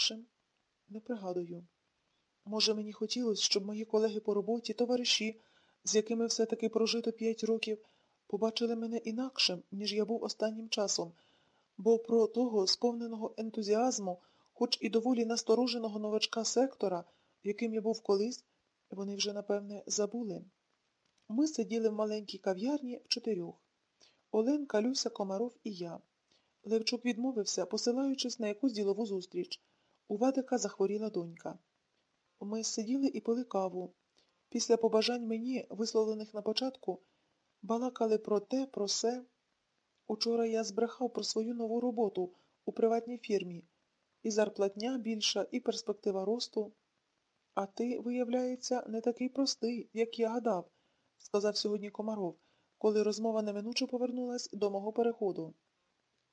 інакшим? Не пригадую. Може, мені хотілося, щоб мої колеги по роботі, товариші, з якими все-таки прожито п'ять років, побачили мене інакшим, ніж я був останнім часом, бо про того сповненого ентузіазму, хоч і доволі настороженого новачка сектора, яким я був колись, вони вже, напевне, забули. Ми сиділи в маленькій кав'ярні в чотирьох. Оленка, Люся, Комаров і я. Левчук відмовився, посилаючись на якусь ділову зустріч. У Вадика захворіла донька. Ми сиділи і пили каву. Після побажань мені, висловлених на початку, балакали про те, про се. Учора я збрехав про свою нову роботу у приватній фірмі. І зарплатня більша, і перспектива росту. А ти, виявляється, не такий простий, як я гадав, сказав сьогодні Комаров, коли розмова неминуче повернулась до мого переходу.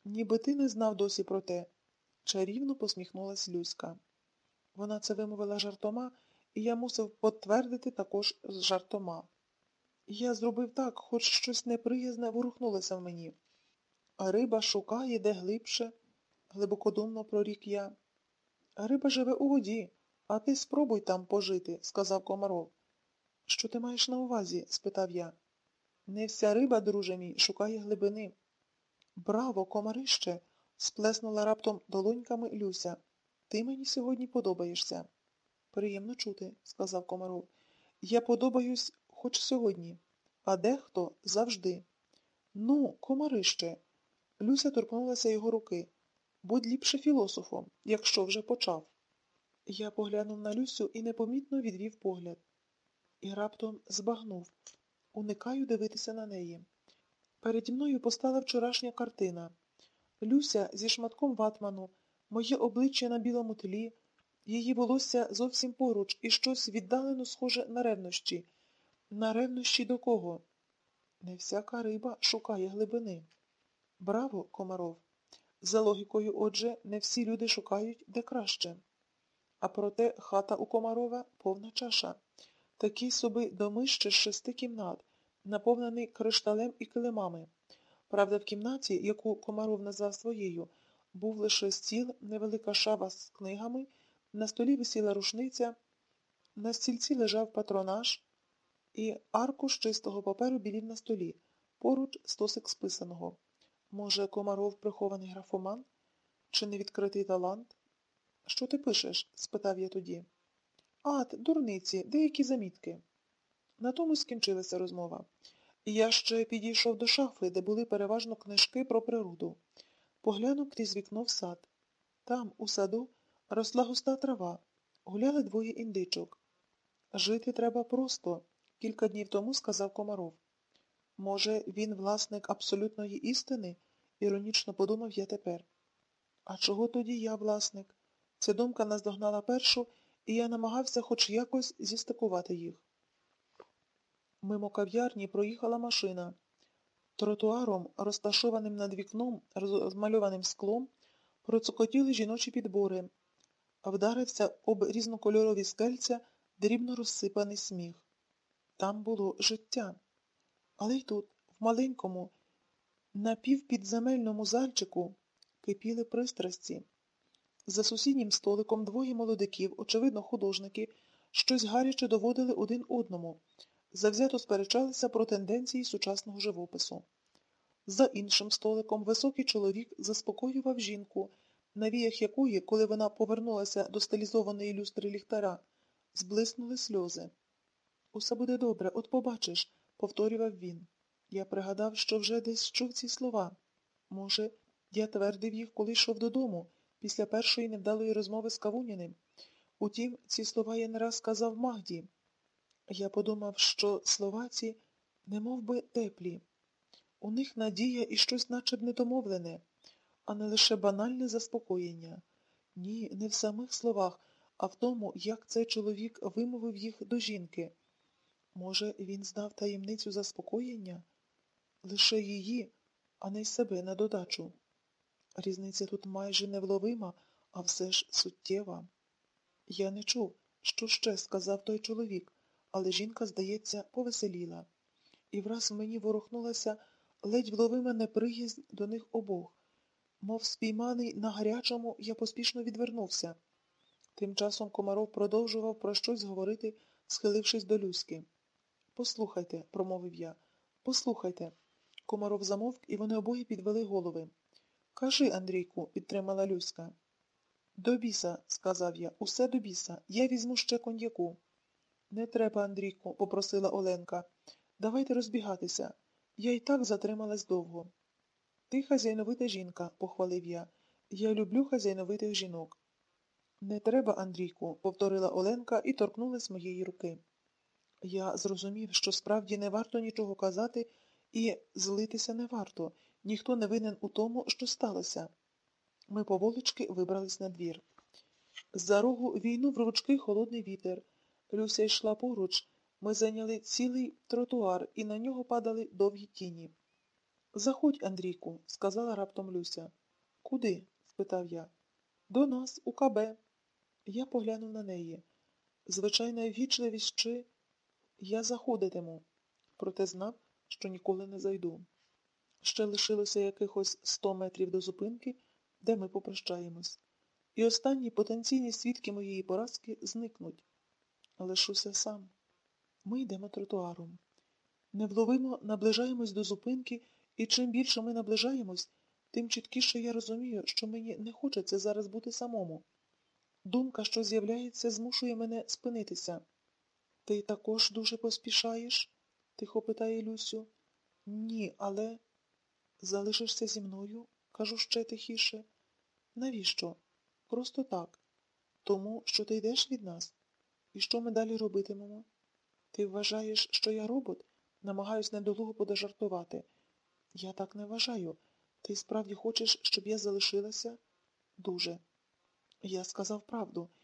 Ніби ти не знав досі про те, чарівно посміхнулась Люська. Вона це вимовила жартома, і я мусив потвердити також з жартома. Я зробив так, хоч щось неприязне ворухнулося в мені. А риба шукає де глибше, глибокодумно прорік я. Риба живе у воді, а ти спробуй там пожити, сказав Комаров. Що ти маєш на увазі? спитав я. Не вся риба, друже мій, шукає глибини. Браво, комарище! Сплеснула раптом долоньками Люся. Ти мені сьогодні подобаєшся. Приємно чути, сказав Комаров. Я подобаюсь хоч сьогодні, а дехто завжди. Ну, комарище. Люся торкнулася його руки. Будь ліпше філософом, якщо вже почав. Я поглянув на Люсю і непомітно відвів погляд. І раптом збагнув. Уникаю дивитися на неї. Переді мною постала вчорашня картина. Люся зі шматком ватману, моє обличчя на білому тлі, її волосся зовсім поруч і щось віддалено схоже на ревнощі. На ревнощі до кого? Не всяка риба шукає глибини. Браво, Комаров! За логікою, отже, не всі люди шукають де краще. А проте хата у Комарова повна чаша. Такий собі домище з шести кімнат, наповнений кришталем і килимами. Правда, в кімнаті, яку Комаров назвав своєю, був лише стіл, невелика шаба з книгами, на столі висіла рушниця, на стільці лежав патронаж, і аркуш чистого паперу білів на столі, поруч стосик списаного. Може, Комаров прихований графоман? Чи невідкритий талант? Що ти пишеш? спитав я тоді. Ат, дурниці, деякі замітки. На тому скінчилася розмова. Я ще підійшов до шафи, де були переважно книжки про природу. Поглянув крізь вікно в сад. Там, у саду, росла густа трава, гуляли двоє індичок. Жити треба просто, кілька днів тому сказав Комаров. Може, він власник абсолютної істини? іронічно подумав я тепер. А чого тоді я власник? Ця думка наздогнала першу, і я намагався хоч якось зістикувати їх. Мимо кав'ярні проїхала машина. Тротуаром, розташованим над вікном, розмальованим склом, процокотіли жіночі підбори, вдарився об різнокольорові скельця дрібно розсипаний сміх. Там було життя. Але й тут, в маленькому, напівпідземельному зальчику, кипіли пристрасті. За сусіднім столиком двоє молодиків, очевидно, художники, щось гаряче доводили один одному, завзято сперечалися про тенденції сучасного живопису. За іншим столиком високий чоловік заспокоював жінку, на віях якої, коли вона повернулася до стилізованої люстри ліхтара, зблиснули сльози. Усе буде добре, от побачиш, повторював він. Я пригадав, що вже десь чув ці слова. Може, я твердив їх, коли йшов додому, після першої невдалої розмови з Кавуніним. Утім, ці слова я не раз сказав Магді. Я подумав, що слова ці немов би теплі. У них надія і щось наче б недомовлене, а не лише банальне заспокоєння. Ні, не в самих словах, а в тому, як цей чоловік вимовив їх до жінки. Може, він знав таємницю заспокоєння? Лише її, а не й себе на додачу. Різниця тут майже невловима, а все ж суттєва. Я не чув, що ще сказав той чоловік, але жінка, здається, повеселіла. І враз в мені ворухнулася ледь вловима неприязнь до них обох. Мов спійманий на гарячому, я поспішно відвернувся. Тим часом Комаров продовжував про щось говорити, схилившись до Люськи. Послухайте, промовив я. Послухайте. Комаров замовк, і вони обоє підвели голови. Кажи, Андрійку, підтримала Люська. До біса, сказав я, усе до біса. Я візьму ще коньяку. Не треба, Андрійку, попросила Оленка. Давайте розбігатися. Я й так затрималась довго. Ти хазяйновита жінка, похвалив я. Я люблю хазяйновитих жінок. Не треба, Андрійку, повторила Оленка і торкнулась моєї руки. Я зрозумів, що справді не варто нічого казати і злитися не варто. Ніхто не винен у тому, що сталося. Ми поволочки вибрались на двір. З-за рогу війнув ручки холодний вітер. Люся йшла поруч. Ми зайняли цілий тротуар, і на нього падали довгі тіні. Заходь, Андрійку, сказала раптом Люся. Куди? спитав я. До нас, у КБ. Я поглянув на неї. Звичайна ввічливість чи я заходитиму, проте знав, що ніколи не зайду. Ще лишилося якихось сто метрів до зупинки, де ми попрощаємось. І останні потенційні свідки моєї поразки зникнуть. Лишуся сам. Ми йдемо тротуаром. Невловимо наближаємось до зупинки, і чим більше ми наближаємось, тим чіткіше я розумію, що мені не хочеться зараз бути самому. Думка, що з'являється, змушує мене спинитися. Ти також дуже поспішаєш? тихо питає Люсю. Ні, але залишишся зі мною, кажу ще тихіше. Навіщо? Просто так. Тому, що ти йдеш від нас. І що ми далі робитимемо? Ти вважаєш, що я робот? Намагаюсь недолуго подожартувати. Я так не вважаю. Ти справді хочеш, щоб я залишилася? Дуже. Я сказав правду.